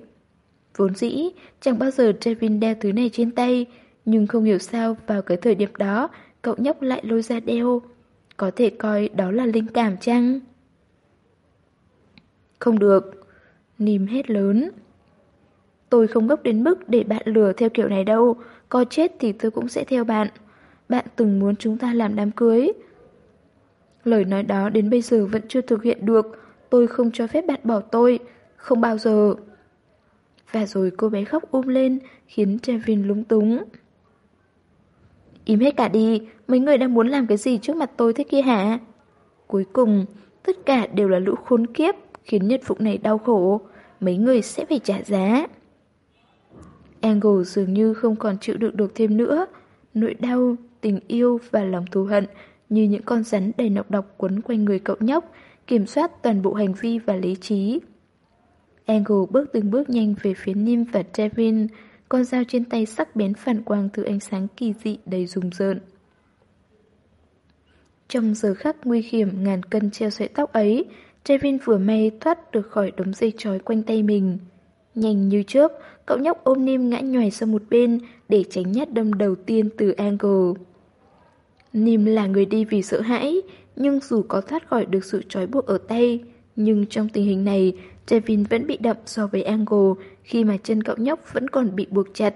[SPEAKER 1] Vốn dĩ, chẳng bao giờ Devin đeo thứ này trên tay, nhưng không hiểu sao vào cái thời điểm đó, cậu nhóc lại lôi ra đeo. Có thể coi đó là linh cảm chăng? Không được. Nìm hết lớn. Tôi không ngốc đến mức để bạn lừa theo kiểu này đâu. Có chết thì tôi cũng sẽ theo bạn. Bạn từng muốn chúng ta làm đám cưới. Lời nói đó đến bây giờ vẫn chưa thực hiện được. Tôi không cho phép bạn bỏ tôi. Không bao giờ. Và rồi cô bé khóc um lên, khiến Trevin lúng túng. Im hết cả đi, mấy người đang muốn làm cái gì trước mặt tôi thế kia hả? Cuối cùng, tất cả đều là lũ khốn kiếp, khiến nhân phụng này đau khổ. Mấy người sẽ phải trả giá. Angle dường như không còn chịu đựng được thêm nữa. Nỗi đau, tình yêu và lòng thù hận như những con rắn đầy nọc độc quấn quanh người cậu nhóc, kiểm soát toàn bộ hành vi và lý trí. Angle bước từng bước nhanh về phía Nim và Devin, con dao trên tay sắc bén phản quang từ ánh sáng kỳ dị đầy rùng rợn. Trong giờ khắc nguy hiểm ngàn cân treo sợi tóc ấy, Trevin vừa may thoát được khỏi đống dây trói quanh tay mình. Nhanh như trước, cậu nhóc ôm Nim ngã nhòi sang một bên để tránh nhát đâm đầu tiên từ Angle. Nim là người đi vì sợ hãi, nhưng dù có thoát khỏi được sự trói buộc ở tay, nhưng trong tình hình này, Devin vẫn bị đậm so với Angle khi mà chân cậu nhóc vẫn còn bị buộc chặt.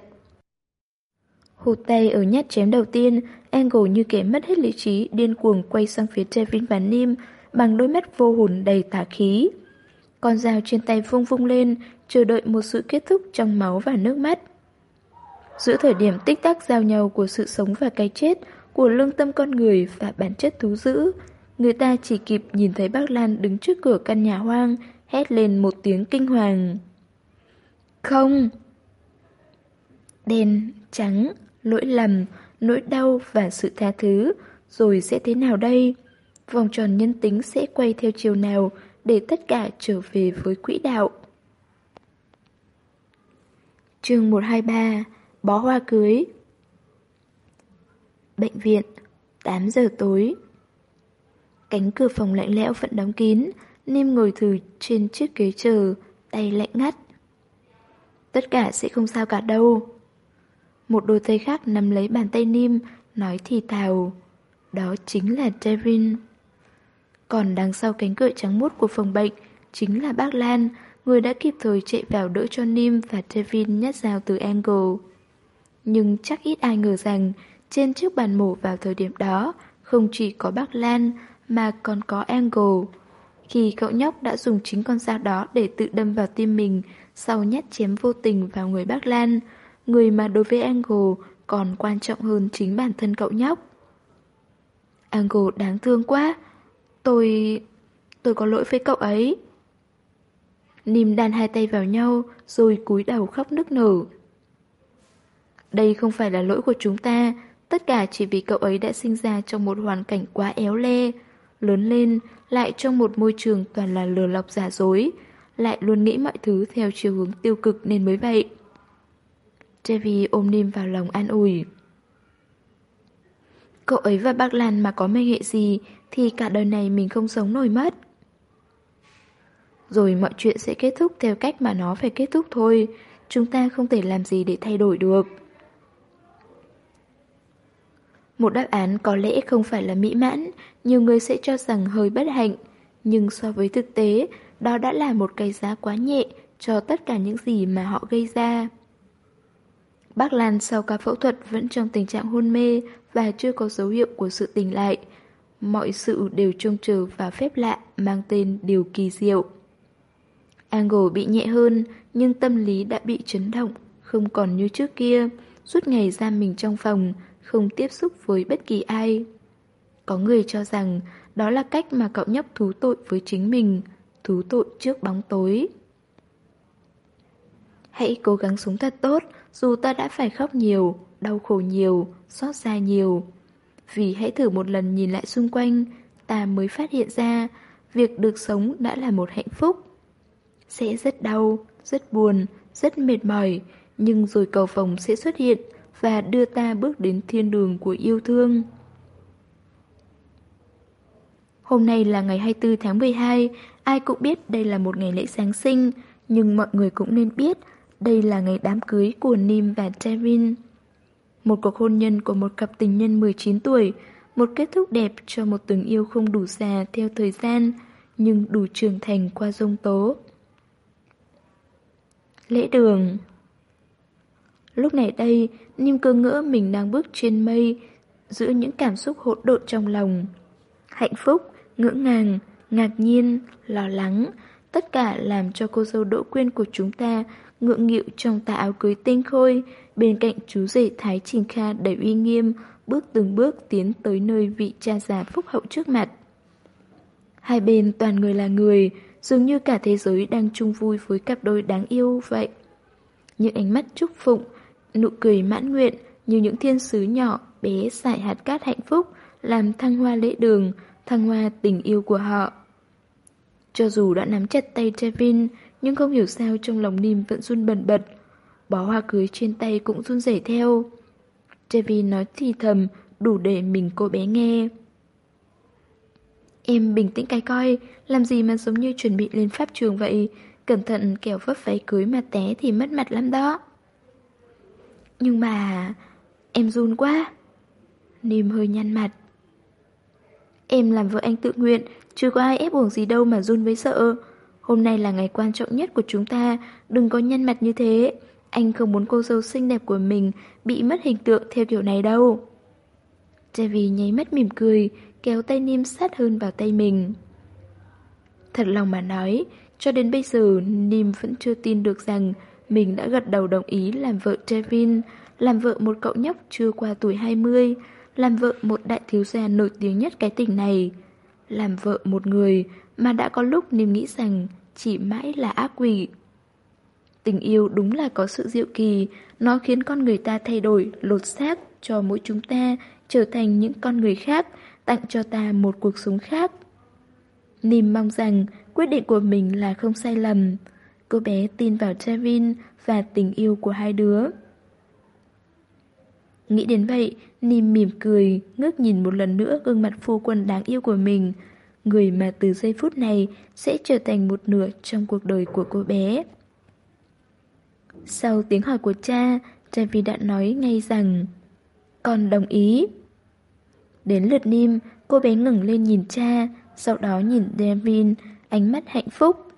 [SPEAKER 1] Hụt tay ở nhát chém đầu tiên, Angle như kẻ mất hết lý trí, điên cuồng quay sang phía Devin và Nim bằng đôi mắt vô hồn đầy tà khí. Con dao trên tay vung vung lên, chờ đợi một sự kết thúc trong máu và nước mắt. Giữa thời điểm tích tắc giao nhau của sự sống và cái chết, của lương tâm con người và bản chất thú dữ, người ta chỉ kịp nhìn thấy bác Lan đứng trước cửa căn nhà hoang, hét lên một tiếng kinh hoàng. Không! Đen, trắng, lỗi lầm, nỗi đau và sự tha thứ, rồi sẽ thế nào đây? Vòng tròn nhân tính sẽ quay theo chiều nào để tất cả trở về với quỹ đạo? chương 123 Bó hoa cưới Bệnh viện 8 giờ tối Cánh cửa phòng lạnh lẽo vẫn đóng kín Nim ngồi thử trên chiếc ghế chờ, Tay lạnh ngắt. Tất cả sẽ không sao cả đâu. Một đôi tay khác nắm lấy bàn tay Nim, Nói thì thào. Đó chính là Devin. Còn đằng sau cánh cửa trắng muốt của phòng bệnh Chính là bác Lan, Người đã kịp thời chạy vào đỡ cho Nim và Devin nhát dao từ Angle. Nhưng chắc ít ai ngờ rằng, Trên chiếc bàn mổ vào thời điểm đó, Không chỉ có bác Lan Mà còn có Angle khi cậu nhóc đã dùng chính con dao đó để tự đâm vào tim mình sau nhát chém vô tình vào người bác Lan, người mà đối với Angle còn quan trọng hơn chính bản thân cậu nhóc. Angle đáng thương quá. Tôi... tôi có lỗi với cậu ấy. Nìm đan hai tay vào nhau rồi cúi đầu khóc nức nở. Đây không phải là lỗi của chúng ta, tất cả chỉ vì cậu ấy đã sinh ra trong một hoàn cảnh quá éo le. Lớn lên, lại trong một môi trường toàn là lừa lọc giả dối, lại luôn nghĩ mọi thứ theo chiều hướng tiêu cực nên mới vậy. Trevi ôm Nim vào lòng an ủi. Cậu ấy và bác Lan mà có mê hệ gì thì cả đời này mình không sống nổi mất. Rồi mọi chuyện sẽ kết thúc theo cách mà nó phải kết thúc thôi, chúng ta không thể làm gì để thay đổi được. Một đáp án có lẽ không phải là mỹ mãn, nhiều người sẽ cho rằng hơi bất hạnh. Nhưng so với thực tế, đó đã là một cái giá quá nhẹ cho tất cả những gì mà họ gây ra. Bác Lan sau ca phẫu thuật vẫn trong tình trạng hôn mê và chưa có dấu hiệu của sự tỉnh lại. Mọi sự đều trông chờ vào phép lạ mang tên điều kỳ diệu. Angle bị nhẹ hơn, nhưng tâm lý đã bị chấn động, không còn như trước kia, suốt ngày giam mình trong phòng, không tiếp xúc với bất kỳ ai. Có người cho rằng đó là cách mà cậu nhóc thú tội với chính mình, thú tội trước bóng tối. Hãy cố gắng sống thật tốt, dù ta đã phải khóc nhiều, đau khổ nhiều, xót xa nhiều. Vì hãy thử một lần nhìn lại xung quanh, ta mới phát hiện ra việc được sống đã là một hạnh phúc. Sẽ rất đau, rất buồn, rất mệt mỏi, nhưng rồi cầu vồng sẽ xuất hiện và đưa ta bước đến thiên đường của yêu thương. Hôm nay là ngày 24 tháng 12, ai cũng biết đây là một ngày lễ Giáng sinh, nhưng mọi người cũng nên biết đây là ngày đám cưới của Nim và Devin. Một cuộc hôn nhân của một cặp tình nhân 19 tuổi, một kết thúc đẹp cho một tình yêu không đủ già theo thời gian, nhưng đủ trưởng thành qua dông tố. Lễ đường Lúc này đây, niêm cơ ngỡ mình đang bước trên mây, giữa những cảm xúc hỗn độn trong lòng. Hạnh phúc, ngưỡng ngàng, ngạc nhiên, lo lắng, tất cả làm cho cô dâu Đỗ Quyên của chúng ta ngượng nghịu trong tà áo cưới tinh khôi, bên cạnh chú rể Thái Trình Kha đầy uy nghiêm, bước từng bước tiến tới nơi vị cha già phúc hậu trước mặt. Hai bên toàn người là người, dường như cả thế giới đang chung vui với cặp đôi đáng yêu vậy. Những ánh mắt chúc phụng, nụ cười mãn nguyện như những thiên sứ nhỏ bé xài hạt cát hạnh phúc làm thăng hoa lễ đường, thăng hoa tình yêu của họ. Cho dù đã nắm chặt tay Trevin, nhưng không hiểu sao trong lòng Nim vẫn run bần bật. Bó hoa cưới trên tay cũng run rẩy theo. Trevin nói thì thầm, đủ để mình cô bé nghe. Em bình tĩnh cái coi, làm gì mà giống như chuẩn bị lên pháp trường vậy, cẩn thận kẻo vấp váy cưới mà té thì mất mặt lắm đó. Nhưng mà... em run quá. Nìm hơi nhăn mặt. Em làm vợ anh tự nguyện, chưa có ai ép buộc gì đâu mà run với sợ. Hôm nay là ngày quan trọng nhất của chúng ta, đừng có nhăn mặt như thế. Anh không muốn cô dâu xinh đẹp của mình bị mất hình tượng theo kiểu này đâu. Devi nháy mắt mỉm cười, kéo tay Nim sát hơn vào tay mình. Thật lòng mà nói, cho đến bây giờ Nim vẫn chưa tin được rằng mình đã gật đầu đồng ý làm vợ Trevin, làm vợ một cậu nhóc chưa qua tuổi 20, làm vợ một đại thiếu gia nổi tiếng nhất cái tỉnh này, làm vợ một người mà đã có lúc niềm nghĩ rằng chỉ mãi là ác quỷ. Tình yêu đúng là có sự diệu kỳ, nó khiến con người ta thay đổi, lột xác cho mỗi chúng ta trở thành những con người khác, tặng cho ta một cuộc sống khác. Nìm mong rằng quyết định của mình là không sai lầm. Cô bé tin vào Trevin và tình yêu của hai đứa. Nghĩ đến vậy, Nìm mỉm cười, ngước nhìn một lần nữa gương mặt phu quân đáng yêu của mình, người mà từ giây phút này sẽ trở thành một nửa trong cuộc đời của cô bé. Sau tiếng hỏi của cha, Javi đã nói ngay rằng Con đồng ý. Đến lượt Nim, cô bé ngẩng lên nhìn cha, sau đó nhìn Devin, ánh mắt hạnh phúc.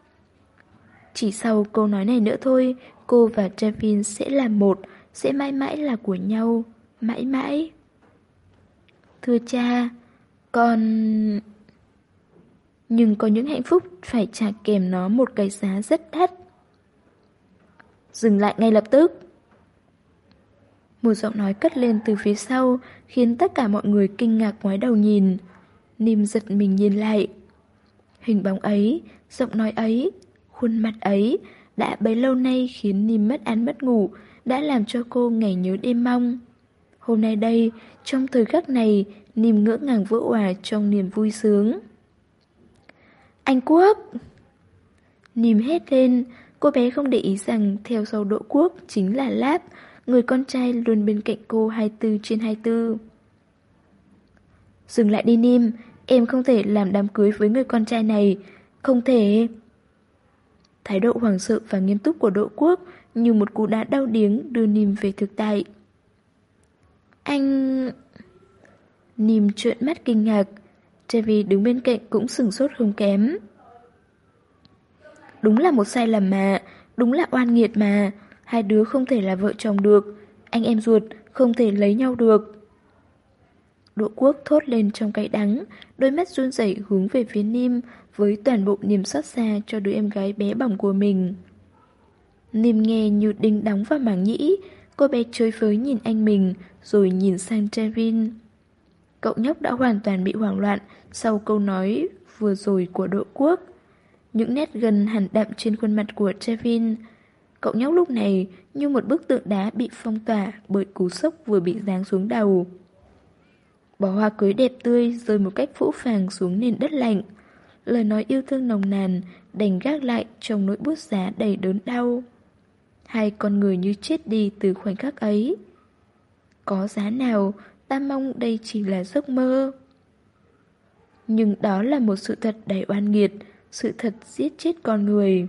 [SPEAKER 1] Chỉ sau câu nói này nữa thôi, cô và Trevin sẽ là một, sẽ mãi mãi là của nhau, mãi mãi. Thưa cha, con... Nhưng có những hạnh phúc phải trả kèm nó một cái giá rất đắt. Dừng lại ngay lập tức. Một giọng nói cất lên từ phía sau, khiến tất cả mọi người kinh ngạc ngoái đầu nhìn. Nìm giật mình nhìn lại. Hình bóng ấy, giọng nói ấy, khuôn mặt ấy, đã bấy lâu nay khiến Nìm mất ăn mất ngủ, đã làm cho cô ngày nhớ đêm mong. Hôm nay đây, trong thời khắc này, Nìm ngỡ ngàng vỡ hòa trong niềm vui sướng. Anh Quốc! Nìm hét lên, cô bé không để ý rằng theo sau đỗ quốc chính là Láp, người con trai luôn bên cạnh cô 24 trên 24. Dừng lại đi Nìm, em không thể làm đám cưới với người con trai này, không thể. Thái độ hoàng sợ và nghiêm túc của đội Quốc như một cú đá đau điếng đưa Nìm về thực tại. Anh... Nìm trợn mắt kinh ngạc, Trevi đứng bên cạnh cũng sừng sốt không kém. Đúng là một sai lầm mà, Đúng là oan nghiệt mà, hai đứa không thể là vợ chồng được, anh em ruột không thể lấy nhau được. Đỗ quốc thốt lên trong cay đắng, đôi mắt run rẩy hướng về phía Nim với toàn bộ niềm xót xa cho đứa em gái bé bỏng của mình. Nim nghe như đinh đóng vào mảng nhĩ, cô bé chơi với nhìn anh mình rồi nhìn sang Trevin. Cậu nhóc đã hoàn toàn bị hoảng loạn sau câu nói vừa rồi của Đỗ quốc. Những nét gần hẳn đậm trên khuôn mặt của Trevin. Cậu nhóc lúc này như một bức tượng đá bị phong tỏa bởi cú sốc vừa bị giáng xuống đầu. Bó hoa cưới đẹp tươi rơi một cách phũ phàng xuống nền đất lạnh. Lời nói yêu thương nồng nàn đành gác lại trong nỗi bút giá đầy đớn đau. Hai con người như chết đi từ khoảnh khắc ấy. Có giá nào, ta mong đây chỉ là giấc mơ. Nhưng đó là một sự thật đầy oan nghiệt, sự thật giết chết con người.